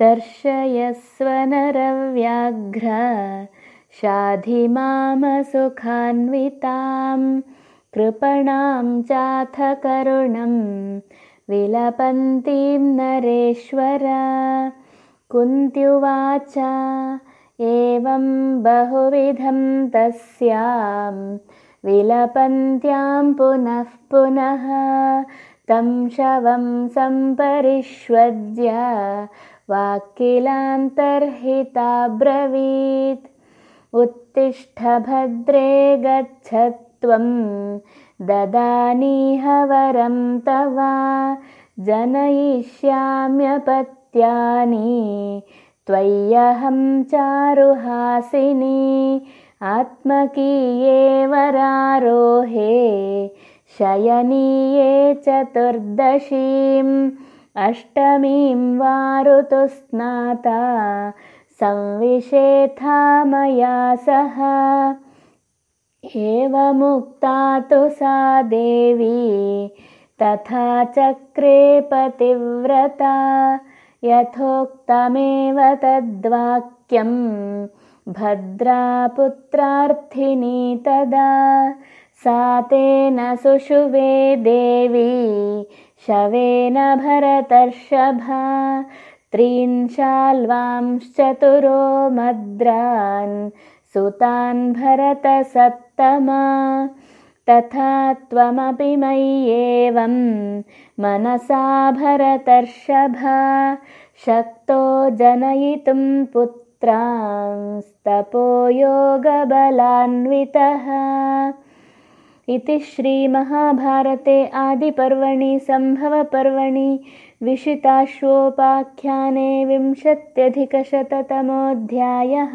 दर्शयस्व नरव्याघ्र शाधिमामसुखान्वितां कृपणां चाथ करुणं विलपन्तीं नरेश्वर। कुन्त्युवाच एवं बहुविधं तस्यां विलपन्त्यां पुनः पुनः तं शवं सम्परिष्वज्य वाक्किलान्तर्हिताब्रवीत् उत्तिष्ठ भद्रे गच्छ त्वं ददानीह वरं तव। जनयिष्याम्यपत्यानि त्वय्यहं चारुहासिनी आत्मकीये वरारोहे शयनीये चतुर्दशीम् अष्टमीं वारुतुस्नाता संविशेथा मया सह। एवमुक्ता तु सा देवी तथा चक्रे पतिव्रता। यथोक्तमेव तद्वाक्यं भद्रापुत्रार्थिनी तदा। सा तेन सुषुवे देवी शवेन भरतर्षभा त्रीन्शाल्वांश्चतुरो मद्रान् सुतान् भरतसत्तमा। तथा त्वमपि मय्येवं मनसा भरतर्षभा शक्तो जनयितुं पुत्रांस्तपो योगबलान्वितः इति श्रीमहाभारते आदिपर्वणि सम्भवपर्वणि विशिताश्वोपाख्याने विंशत्यधिकशततमोऽध्यायः